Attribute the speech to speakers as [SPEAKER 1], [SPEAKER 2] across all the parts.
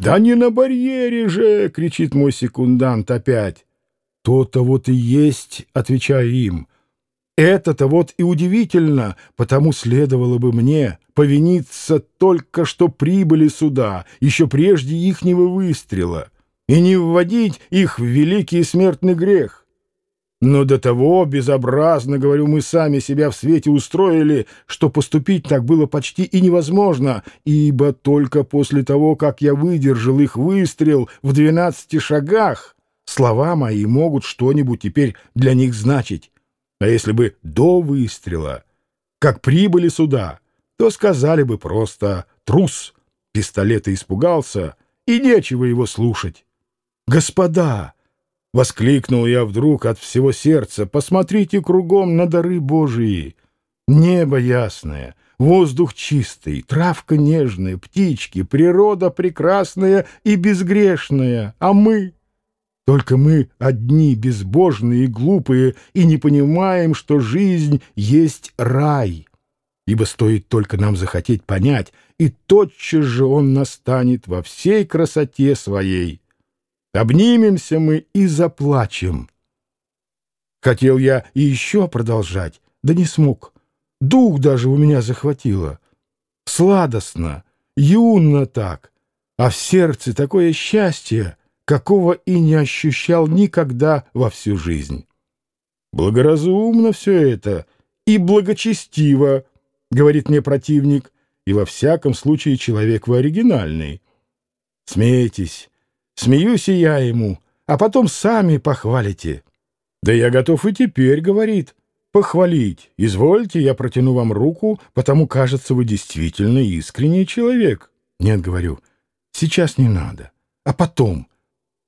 [SPEAKER 1] «Да не на барьере же!» — кричит мой секундант опять. «То-то вот и есть», — отвечаю им. «Это-то вот и удивительно, потому следовало бы мне повиниться только что прибыли сюда, еще прежде ихнего выстрела, и не вводить их в великий смертный грех. Но до того безобразно, говорю, мы сами себя в свете устроили, что поступить так было почти и невозможно, ибо только после того, как я выдержал их выстрел в двенадцати шагах, слова мои могут что-нибудь теперь для них значить. А если бы до выстрела, как прибыли сюда, то сказали бы просто «трус», пистолета испугался, и нечего его слушать. «Господа!» — воскликнул я вдруг от всего сердца. «Посмотрите кругом на дары Божии! Небо ясное, воздух чистый, травка нежная, птички, природа прекрасная и безгрешная, а мы...» Только мы одни безбожные и глупые и не понимаем, что жизнь есть рай. Ибо стоит только нам захотеть понять, и тотчас же он настанет во всей красоте своей. Обнимемся мы и заплачем. Хотел я и еще продолжать, да не смог. Дух даже у меня захватило. Сладостно, юно так, а в сердце такое счастье, какого и не ощущал никогда во всю жизнь. Благоразумно все это и благочестиво, говорит мне противник, и во всяком случае человек вы оригинальный. Смейтесь, Смеюсь и я ему, а потом сами похвалите. Да я готов и теперь, говорит, похвалить. Извольте, я протяну вам руку, потому, кажется, вы действительно искренний человек. Нет, говорю, сейчас не надо, а потом.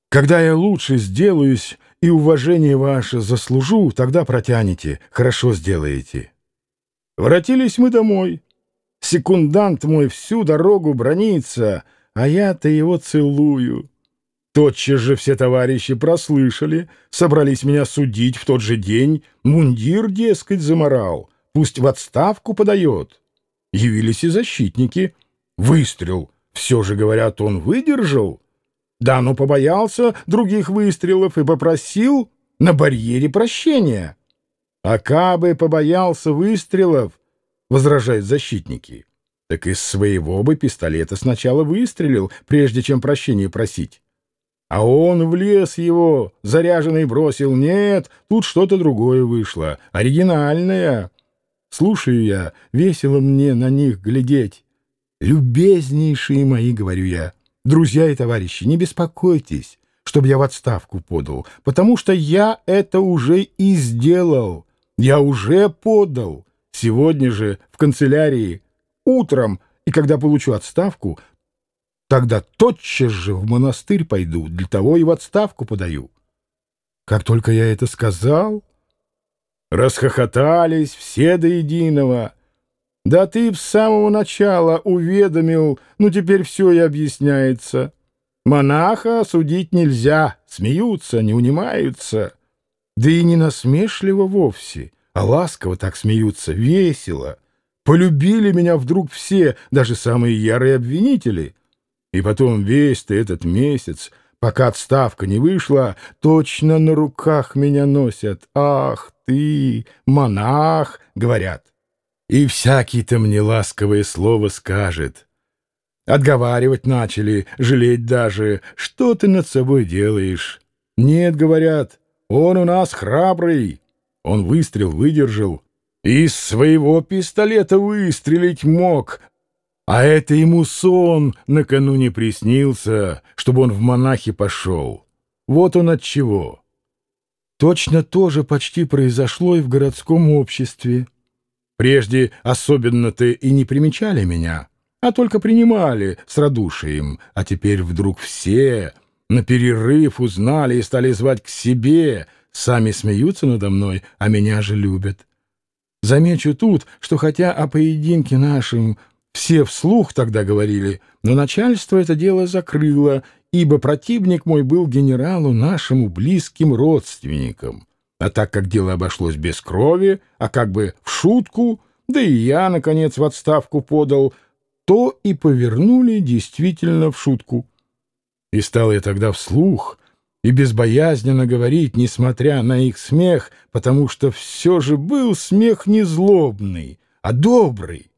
[SPEAKER 1] Когда я лучше сделаюсь и уважение ваше заслужу, тогда протянете, хорошо сделаете. Воротились мы домой. Секундант мой всю дорогу бронится, а я-то его целую. Тотчас же все товарищи прослышали, собрались меня судить в тот же день, мундир, дескать, заморал, пусть в отставку подает. Явились и защитники. Выстрел, все же, говорят, он выдержал. Да, но побоялся других выстрелов и попросил на барьере прощения. А кабы побоялся выстрелов, возражают защитники, так из своего бы пистолета сначала выстрелил, прежде чем прощения просить. А он в лес его заряженный бросил. Нет, тут что-то другое вышло, оригинальное. Слушаю я, весело мне на них глядеть. Любезнейшие мои, говорю я, друзья и товарищи, не беспокойтесь, чтобы я в отставку подал, потому что я это уже и сделал. Я уже подал. Сегодня же в канцелярии утром, и когда получу отставку, Тогда тотчас же в монастырь пойду, для того и в отставку подаю. Как только я это сказал, расхохотались все до единого. Да ты в самого начала уведомил, ну теперь все и объясняется. Монаха осудить нельзя, смеются, не унимаются. Да и не насмешливо вовсе, а ласково так смеются, весело. Полюбили меня вдруг все, даже самые ярые обвинители — и потом весь ты этот месяц, пока отставка не вышла, точно на руках меня носят. Ах ты, монах, говорят. И всякий-то мне ласковое слово скажет. Отговаривать начали, жалеть даже. Что ты над собой делаешь? Нет, говорят, он у нас храбрый. Он выстрел выдержал. Из своего пистолета выстрелить мог, а это ему сон накануне приснился, чтобы он в монахи пошел. Вот он от чего. Точно то же почти произошло и в городском обществе. Прежде особенно-то и не примечали меня, а только принимали с радушием, а теперь вдруг все на перерыв узнали и стали звать к себе, сами смеются надо мной, а меня же любят. Замечу тут, что хотя о поединке нашем все вслух тогда говорили, но начальство это дело закрыло, ибо противник мой был генералу нашему близким родственником. А так как дело обошлось без крови, а как бы в шутку, да и я, наконец, в отставку подал, то и повернули действительно в шутку. И стал я тогда вслух и безбоязненно говорить, несмотря на их смех, потому что все же был смех не злобный, а добрый.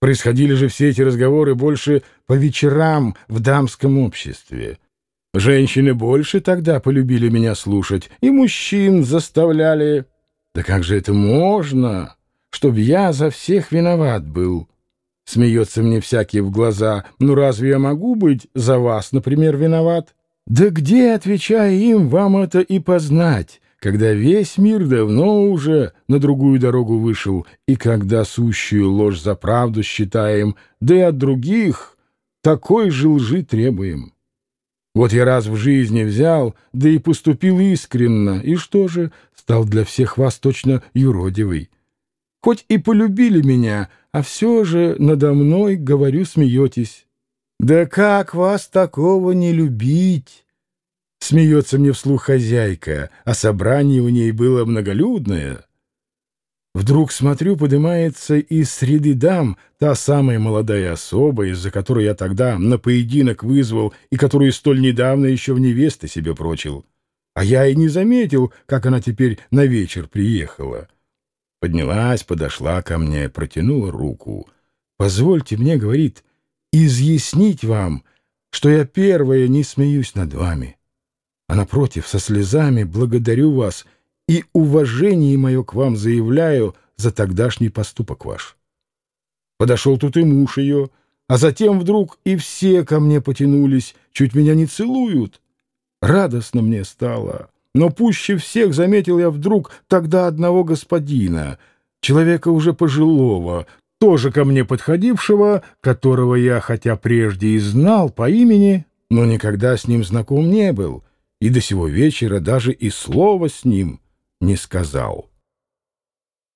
[SPEAKER 1] Происходили же все эти разговоры больше по вечерам в дамском обществе. Женщины больше тогда полюбили меня слушать, и мужчин заставляли... Да как же это можно, чтоб я за всех виноват был? Смеется мне всякий в глаза. Ну разве я могу быть за вас, например, виноват? Да где, отвечая им, вам это и познать, когда весь мир давно уже на другую дорогу вышел, и когда сущую ложь за правду считаем, да и от других такой же лжи требуем? Вот я раз в жизни взял, да и поступил искренно, и что же, стал для всех вас точно юродивый. Хоть и полюбили меня, а все же надо мной, говорю, смеетесь. Да как вас такого не любить? Смеется мне вслух хозяйка, а собрание у ней было многолюдное. Вдруг, смотрю, поднимается из среды дам та самая молодая особа, из-за которой я тогда на поединок вызвал и которую столь недавно еще в невесты себе прочил. А я и не заметил, как она теперь на вечер приехала. Поднялась, подошла ко мне, протянула руку. «Позвольте мне, — говорит, — изъяснить вам, что я первая не смеюсь над вами, а, напротив, со слезами благодарю вас и уважение мое к вам заявляю за тогдашний поступок ваш». Подошел тут и муж ее, а затем вдруг и все ко мне потянулись, чуть меня не целуют. Радостно мне стало. Но пуще всех заметил я вдруг тогда одного господина, человека уже пожилого, тоже ко мне подходившего, которого я, хотя прежде и знал по имени, но никогда с ним знаком не был, и до сего вечера даже и слова с ним не сказал.